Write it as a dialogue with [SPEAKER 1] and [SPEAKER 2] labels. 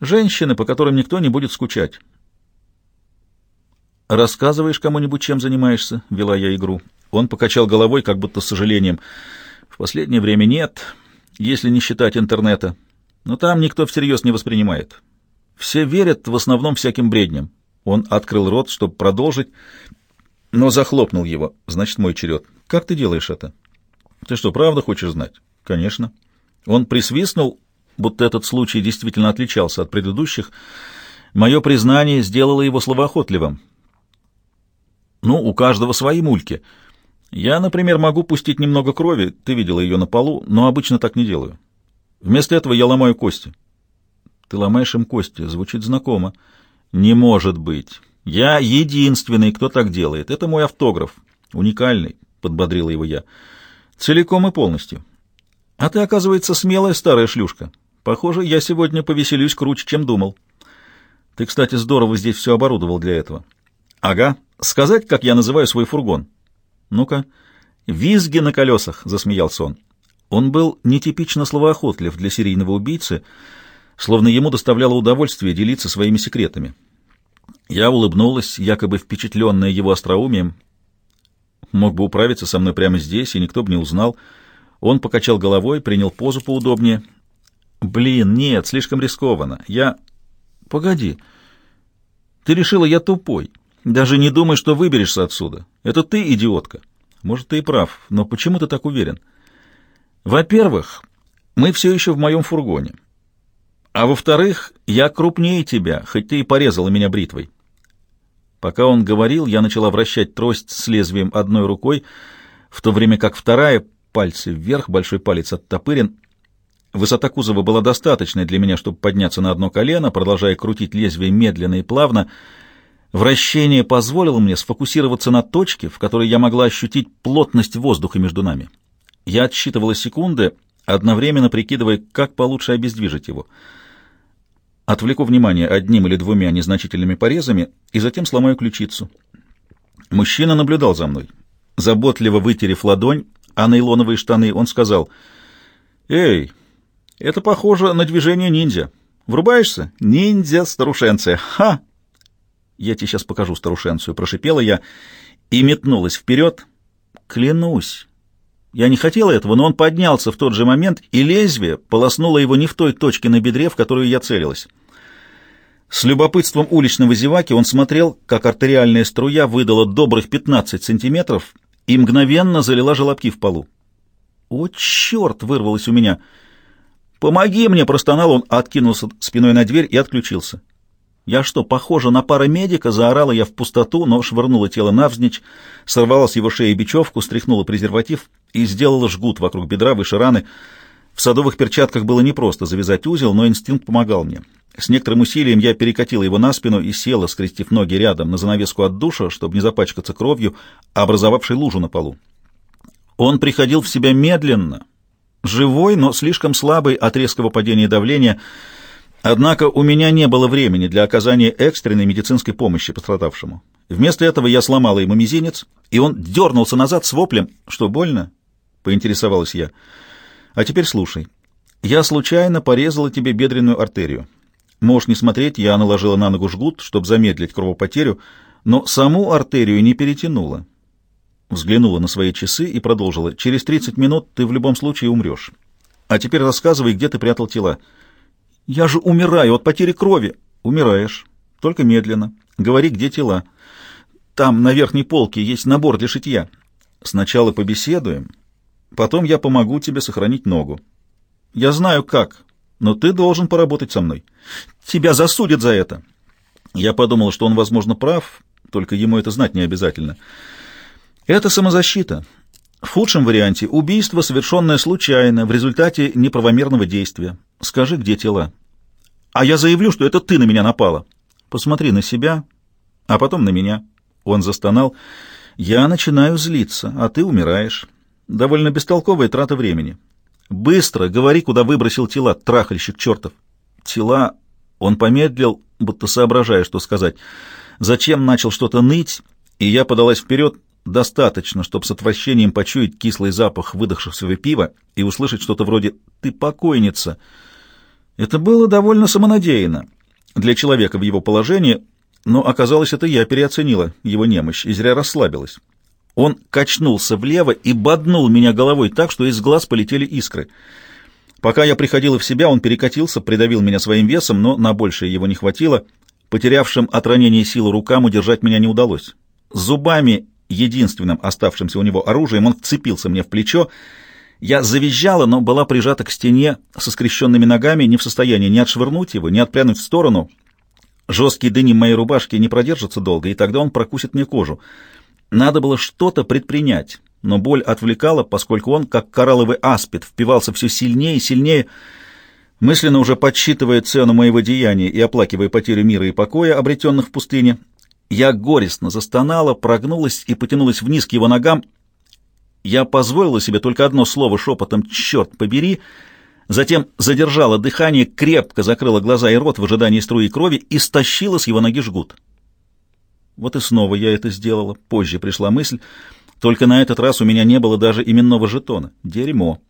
[SPEAKER 1] Женщины, по которым никто не будет скучать. «Рассказываешь кому-нибудь, чем занимаешься?» — вела я игру. Он покачал головой, как будто с сожалением. «В последнее время нет, если не считать интернета. Но там никто всерьез не воспринимает. Все верят в основном всяким бредням». Он открыл рот, чтобы продолжить, но захлопнул его. «Значит, мой черед. Как ты делаешь это?» «Ты что, правда хочешь знать?» «Конечно». Он присвистнул, будто этот случай действительно отличался от предыдущих. Мое признание сделало его словоохотливым. Ну, у каждого свои мульки. Я, например, могу пустить немного крови, ты видела ее на полу, но обычно так не делаю. Вместо этого я ломаю кости. Ты ломаешь им кости, звучит знакомо. Не может быть. Я единственный, кто так делает. Это мой автограф. Уникальный, подбодрила его я. Целиком и полностью. А ты, оказывается, смелая старая шлюшка. Похоже, я сегодня повеселюсь круче, чем думал. Ты, кстати, здорово здесь все оборудовал для этого. Ага. Сказать, как я называю свой фургон? Ну-ка. Визги на колесах, засмеялся он. Он был нетипично словоохотлив для серийного убийцы, словно ему доставляло удовольствие делиться своими секретами. Я улыбнулась, якобы впечатленная его остроумием. Мог бы управиться со мной прямо здесь, и никто бы не узнал. Он покачал головой, принял позу поудобнее. «Блин, нет, слишком рискованно. Я...» «Погоди. Ты решила, я тупой. Даже не думай, что выберешься отсюда. Это ты идиотка. Может, ты и прав, но почему ты так уверен? Во-первых, мы все еще в моем фургоне. А во-вторых, я крупнее тебя, хоть ты и порезала меня бритвой. Пока он говорил, я начала вращать трость с лезвием одной рукой, в то время как вторая, пальцы вверх, большой палец оттопырен. Высота кузова была достаточной для меня, чтобы подняться на одно колено, продолжая крутить лезвие медленно и плавно, Вращение позволило мне сфокусироваться на точке, в которой я могла ощутить плотность воздуха между нами. Я отсчитывала секунды, одновременно прикидывая, как получше обездвижить его. Отвлеку внимание одним или двумя незначительными порезами и затем сломаю ключицу. Мужчина наблюдал за мной. Заботливо вытерев ладонь, а нейлоновые штаны, он сказал, «Эй, это похоже на движение ниндзя. Врубаешься? Ниндзя-старушенция. Ха!» «Я тебе сейчас покажу старушенцию», — прошипела я и метнулась вперед. «Клянусь». Я не хотела этого, но он поднялся в тот же момент, и лезвие полоснуло его не в той точке на бедре, в которую я целилась. С любопытством уличного зеваки он смотрел, как артериальная струя выдала добрых 15 сантиметров и мгновенно залила желобки в полу. «О, черт!» — вырвалось у меня. «Помоги мне!» — простонал он, откинулся спиной на дверь и отключился. «Я что, похожа на парамедика?» — заорала я в пустоту, но швырнула тело навзничь, сорвала с его шеи бечевку, стряхнула презерватив и сделала жгут вокруг бедра выше раны. В садовых перчатках было непросто завязать узел, но инстинкт помогал мне. С некоторым усилием я перекатила его на спину и села, скрестив ноги рядом на занавеску от душа, чтобы не запачкаться кровью, образовавшей лужу на полу. Он приходил в себя медленно, живой, но слишком слабый от резкого падения давления — Однако у меня не было времени для оказания экстренной медицинской помощи пострадавшему. Вместо этого я сломала ему мизинец, и он дернулся назад с воплем. «Что, больно?» — поинтересовалась я. «А теперь слушай. Я случайно порезала тебе бедренную артерию. Можешь не смотреть, я наложила на ногу жгут, чтобы замедлить кровопотерю, но саму артерию не перетянула». Взглянула на свои часы и продолжила. «Через 30 минут ты в любом случае умрешь. А теперь рассказывай, где ты прятал тела». Я же умираю от потери крови. Умираешь. Только медленно. Говори, где тела. Там, на верхней полке, есть набор для шитья. Сначала побеседуем, потом я помогу тебе сохранить ногу. Я знаю как, но ты должен поработать со мной. Тебя засудят за это. Я подумал, что он, возможно, прав, только ему это знать не обязательно. Это самозащита. В худшем варианте — убийство, совершенное случайно, в результате неправомерного действия. Скажи, где тела? А я заявлю, что это ты на меня напала. Посмотри на себя, а потом на меня. Он застонал. Я начинаю злиться, а ты умираешь. Довольно бестолковая трата времени. Быстро говори, куда выбросил тела, трахальщик чертов. Тела... Он помедлил, будто соображая, что сказать. Зачем начал что-то ныть, и я подалась вперед, достаточно, чтобы с отвращением почуять кислый запах выдохшегося пива и услышать что-то вроде «ты покойница». Это было довольно самонадеянно для человека в его положении, но оказалось, это я переоценила его немощь и зря расслабилась. Он качнулся влево и боднул меня головой так, что из глаз полетели искры. Пока я приходила в себя, он перекатился, придавил меня своим весом, но на большее его не хватило. Потерявшим от ранения силу рукам удержать меня не удалось. Зубами, единственным оставшимся у него оружием, он вцепился мне в плечо. Я завизжала, но была прижата к стене со скрещенными ногами, не в состоянии ни отшвырнуть его, ни отпрянуть в сторону. Жесткий дынем моей рубашки не продержится долго, и тогда он прокусит мне кожу. Надо было что-то предпринять, но боль отвлекала, поскольку он, как коралловый аспид, впивался все сильнее и сильнее, мысленно уже подсчитывая цену моего деяния и оплакивая потерю мира и покоя, обретенных в пустыне. Я горестно застонала, прогнулась и потянулась вниз к его ногам. Я позволила себе только одно слово шепотом «Черт побери!», затем задержала дыхание, крепко закрыла глаза и рот в ожидании струи крови и стащила с его ноги жгут. Вот и снова я это сделала. Позже пришла мысль. Только на этот раз у меня не было даже именного жетона. Дерьмо.